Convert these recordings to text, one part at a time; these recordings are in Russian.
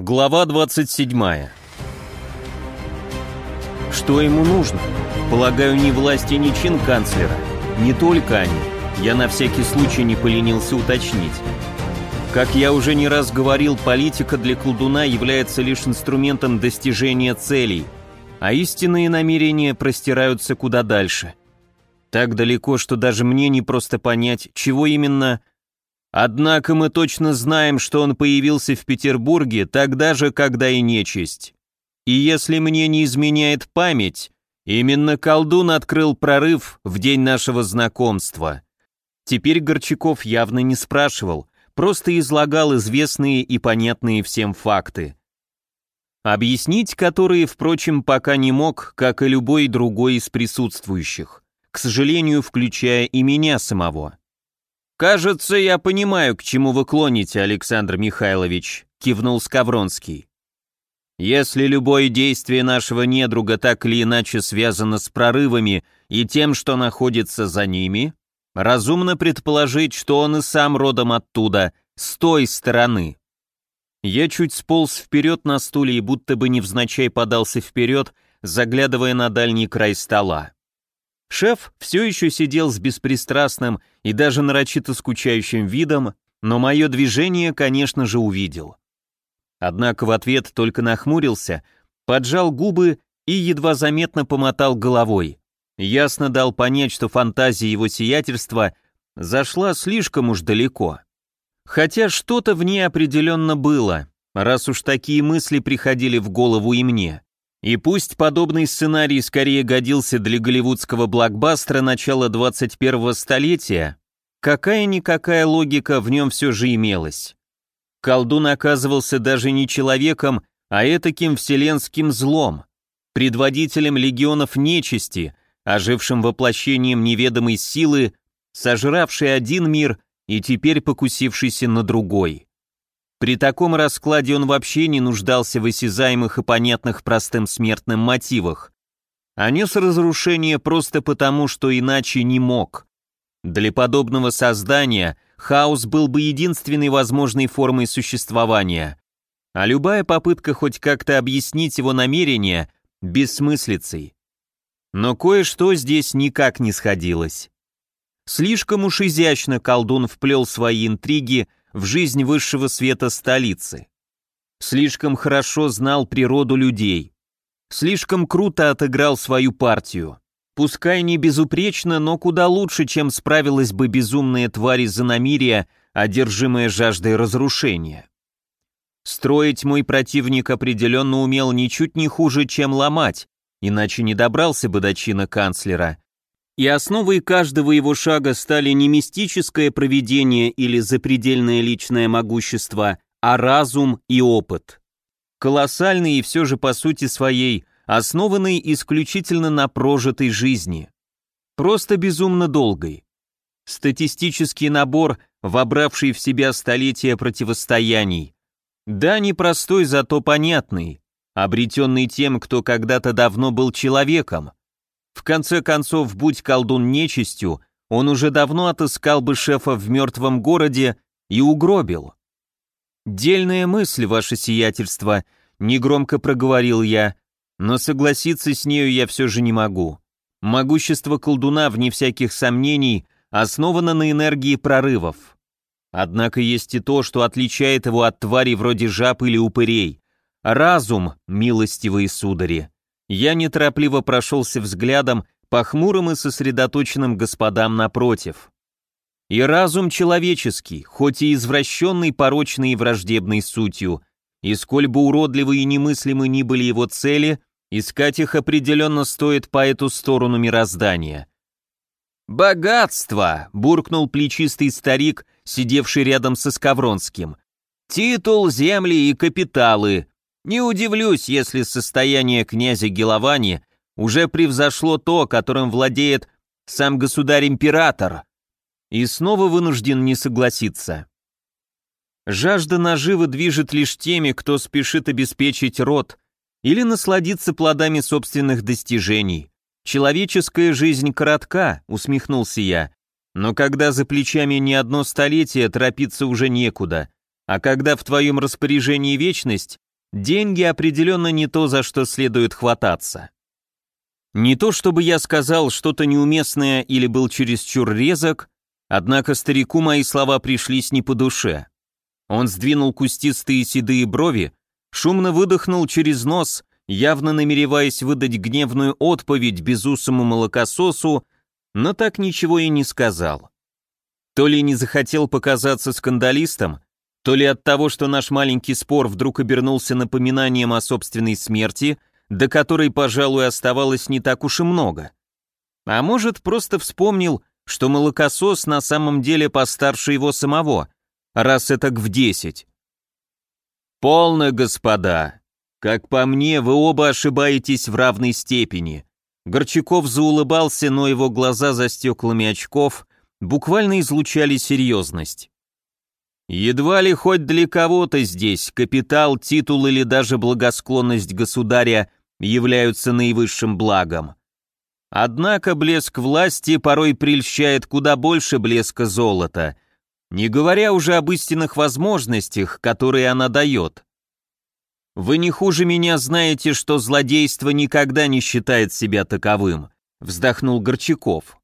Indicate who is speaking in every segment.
Speaker 1: Глава 27. Что ему нужно? Полагаю, ни власти, ни чин канцлера. Не только они. Я на всякий случай не поленился уточнить. Как я уже не раз говорил, политика для колдуна является лишь инструментом достижения целей, а истинные намерения простираются куда дальше. Так далеко, что даже мне не просто понять, чего именно Однако мы точно знаем, что он появился в Петербурге тогда же, когда и нечисть. И если мне не изменяет память, именно колдун открыл прорыв в день нашего знакомства. Теперь Горчаков явно не спрашивал, просто излагал известные и понятные всем факты. Объяснить которые, впрочем, пока не мог, как и любой другой из присутствующих, к сожалению, включая и меня самого. «Кажется, я понимаю, к чему вы клоните, Александр Михайлович», — кивнул Скавронский. «Если любое действие нашего недруга так или иначе связано с прорывами и тем, что находится за ними, разумно предположить, что он и сам родом оттуда, с той стороны». Я чуть сполз вперед на стуле и будто бы невзначай подался вперед, заглядывая на дальний край стола. Шеф все еще сидел с беспристрастным и даже нарочито скучающим видом, но мое движение, конечно же, увидел. Однако в ответ только нахмурился, поджал губы и едва заметно помотал головой. Ясно дал понять, что фантазия его сиятельства зашла слишком уж далеко. Хотя что-то в ней определенно было, раз уж такие мысли приходили в голову и мне. И пусть подобный сценарий скорее годился для голливудского блокбастера начала 21-го столетия, какая-никакая логика в нем все же имелась. Колдун оказывался даже не человеком, а этаким вселенским злом, предводителем легионов нечисти, ожившим воплощением неведомой силы, сожравшей один мир и теперь покусившийся на другой. При таком раскладе он вообще не нуждался в осязаемых и понятных простым смертным мотивах, а нес разрушение просто потому, что иначе не мог. Для подобного создания хаос был бы единственной возможной формой существования, а любая попытка хоть как-то объяснить его намерения – бессмыслицей. Но кое-что здесь никак не сходилось. Слишком уж изящно колдун вплел свои интриги в жизнь высшего света столицы. Слишком хорошо знал природу людей. Слишком круто отыграл свою партию. Пускай не безупречно, но куда лучше, чем справилась бы безумная тварь из иномирия, одержимая жаждой разрушения. Строить мой противник определенно умел ничуть не хуже, чем ломать, иначе не добрался бы до чина канцлера, и основой каждого его шага стали не мистическое провидение или запредельное личное могущество, а разум и опыт. Колоссальный и все же по сути своей, основанный исключительно на прожитой жизни. Просто безумно долгой. Статистический набор, вобравший в себя столетия противостояний. Да, непростой, зато понятный, обретенный тем, кто когда-то давно был человеком, в конце концов, будь колдун нечистью, он уже давно отыскал бы шефа в мертвом городе и угробил. «Дельная мысль, ваше сиятельство», — негромко проговорил я, но согласиться с нею я все же не могу. Могущество колдуна, вне всяких сомнений, основано на энергии прорывов. Однако есть и то, что отличает его от тварей вроде жаб или упырей. Разум, милостивые судари. Я неторопливо прошелся взглядом по хмурым и сосредоточенным господам напротив. И разум человеческий, хоть и извращенный, порочной и враждебной сутью, и сколь бы уродливы и немыслимы ни были его цели, искать их определенно стоит по эту сторону мироздания. «Богатство!» — буркнул плечистый старик, сидевший рядом со Скавронским. «Титул, земли и капиталы. Не удивлюсь, если состояние князя Геловани уже превзошло то, которым владеет сам государь-император, и снова вынужден не согласиться. Жажда наживы движет лишь теми, кто спешит обеспечить род или насладиться плодами собственных достижений. Человеческая жизнь коротка, усмехнулся я, но когда за плечами не одно столетие, торопиться уже некуда, а когда в твоем распоряжении вечность, деньги определенно не то, за что следует хвататься. Не то чтобы я сказал что-то неуместное или был чересчур резок, однако старику мои слова пришлись не по душе. Он сдвинул кустистые седые брови, шумно выдохнул через нос, явно намереваясь выдать гневную отповедь безусому молокососу, но так ничего и не сказал. То ли не захотел показаться скандалистом, то ли от того, что наш маленький спор вдруг обернулся напоминанием о собственной смерти, до которой, пожалуй, оставалось не так уж и много. А может, просто вспомнил, что молокосос на самом деле постарше его самого, раз это в десять. «Полно, господа. Как по мне, вы оба ошибаетесь в равной степени». Горчаков заулыбался, но его глаза за стеклами очков буквально излучали серьезность. Едва ли хоть для кого-то здесь капитал, титул или даже благосклонность государя являются наивысшим благом. Однако блеск власти порой прельщает куда больше блеска золота, не говоря уже об истинных возможностях, которые она дает. Вы не хуже меня знаете, что злодейство никогда не считает себя таковым, вздохнул Горчаков.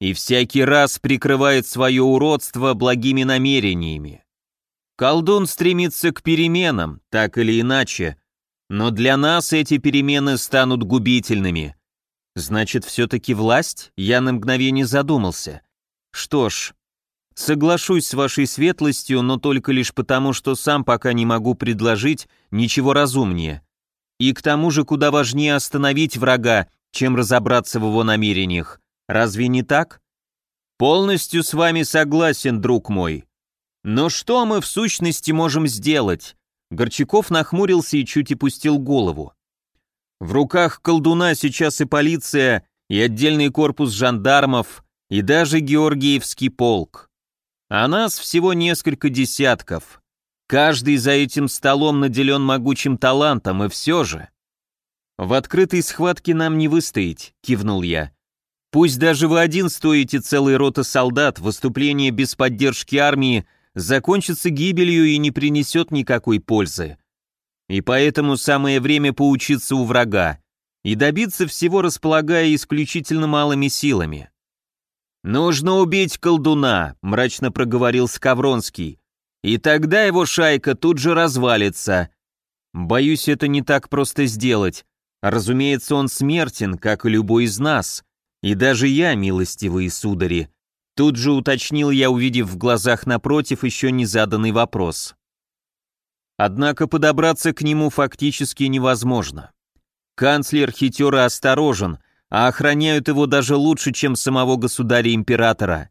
Speaker 1: И всякий раз прикрывает свое уродство благими намерениями. Колдун стремится к переменам, так или иначе, но для нас эти перемены станут губительными. Значит, все-таки власть? Я на мгновение задумался. Что ж, соглашусь с вашей светлостью, но только лишь потому, что сам пока не могу предложить ничего разумнее. И к тому же куда важнее остановить врага, чем разобраться в его намерениях. Разве не так? Полностью с вами согласен, друг мой. Но что мы в сущности можем сделать? Горчаков нахмурился и чуть опустил голову. В руках колдуна сейчас и полиция, и отдельный корпус жандармов, и даже Георгиевский полк. А нас всего несколько десятков. Каждый за этим столом наделен могучим талантом, и все же. В открытой схватке нам не выстоять, кивнул я. Пусть даже вы один стоите целой роты солдат, выступление без поддержки армии закончится гибелью и не принесет никакой пользы. И поэтому самое время поучиться у врага и добиться всего, располагая исключительно малыми силами. «Нужно убить колдуна», — мрачно проговорил Скавронский, «и тогда его шайка тут же развалится. Боюсь, это не так просто сделать. Разумеется, он смертен, как и любой из нас, и даже я, милостивые судари, Тут же уточнил я, увидев в глазах напротив еще не заданный вопрос. Однако подобраться к нему фактически невозможно. Канцлер хитер и осторожен, а охраняют его даже лучше, чем самого государя-императора.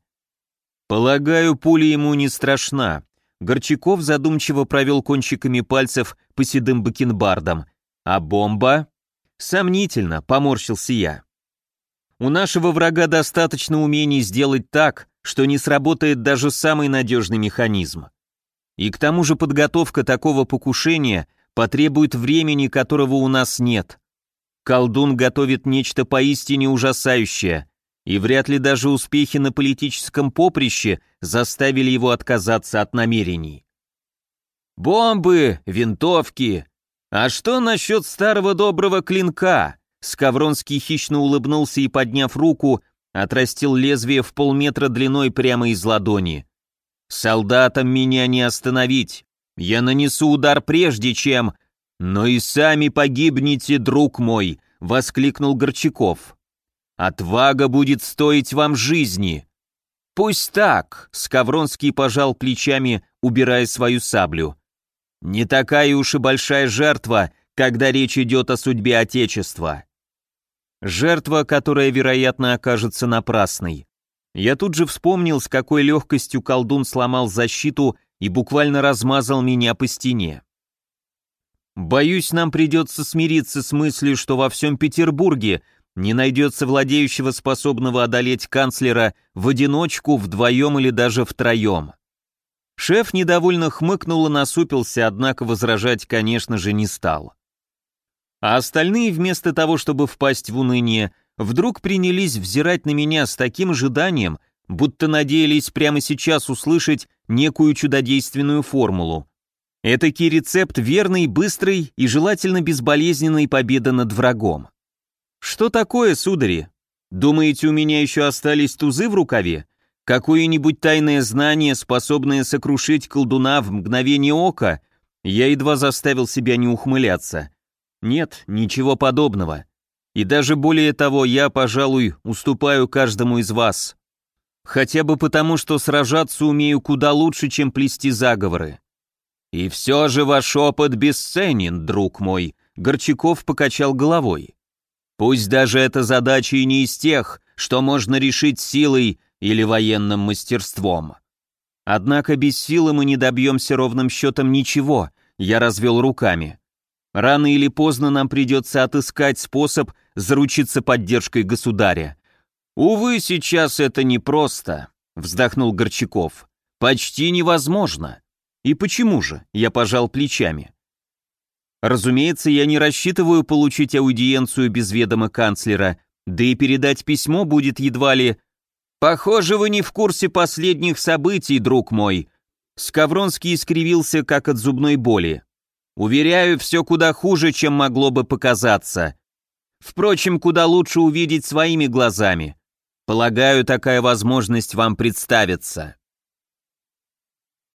Speaker 1: Полагаю, пуля ему не страшна. Горчаков задумчиво провел кончиками пальцев по седым бакенбардам. А бомба? Сомнительно, поморщился я. У нашего врага достаточно умений сделать так, что не сработает даже самый надежный механизм. И к тому же подготовка такого покушения потребует времени, которого у нас нет. Колдун готовит нечто поистине ужасающее, и вряд ли даже успехи на политическом поприще заставили его отказаться от намерений. Бомбы, винтовки. А что насчет старого доброго клинка? Скавронский хищно улыбнулся и, подняв руку, отрастил лезвие в полметра длиной прямо из ладони. «Солдатам меня не остановить. Я нанесу удар прежде, чем...» «Но и сами погибнете, друг мой!» — воскликнул Горчаков. «Отвага будет стоить вам жизни!» «Пусть так!» — Скавронский пожал плечами, убирая свою саблю. «Не такая уж и большая жертва, когда речь идет о судьбе Отечества. Жертва, которая, вероятно, окажется напрасной. Я тут же вспомнил, с какой легкостью колдун сломал защиту и буквально размазал меня по стене. Боюсь, нам придется смириться с мыслью, что во всем Петербурге не найдется владеющего, способного одолеть канцлера в одиночку, вдвоем или даже втроем. Шеф недовольно хмыкнул и насупился, однако возражать, конечно же, не стал. А остальные, вместо того, чтобы впасть в уныние, вдруг принялись взирать на меня с таким ожиданием, будто надеялись прямо сейчас услышать некую чудодейственную формулу. Этакий рецепт верный, быстрый и желательно безболезненной победы над врагом. Что такое, судари? Думаете, у меня еще остались тузы в рукаве? Какое-нибудь тайное знание, способное сокрушить колдуна в мгновение ока? Я едва заставил себя не ухмыляться. Нет, ничего подобного. И даже более того, я, пожалуй, уступаю каждому из вас. Хотя бы потому, что сражаться умею куда лучше, чем плести заговоры. И все же ваш опыт бесценен, друг мой, Горчаков покачал головой. Пусть даже эта задача и не из тех, что можно решить силой или военным мастерством. Однако без силы мы не добьемся ровным счетом ничего, я развел руками. Рано или поздно нам придется отыскать способ заручиться поддержкой государя. Увы, сейчас это непросто, вздохнул Горчаков. Почти невозможно. И почему же? Я пожал плечами. Разумеется, я не рассчитываю получить аудиенцию без ведома канцлера, да и передать письмо будет едва ли... Похоже, вы не в курсе последних событий, друг мой. Скавронский искривился, как от зубной боли. Уверяю, все куда хуже, чем могло бы показаться. Впрочем, куда лучше увидеть своими глазами. Полагаю, такая возможность вам представится.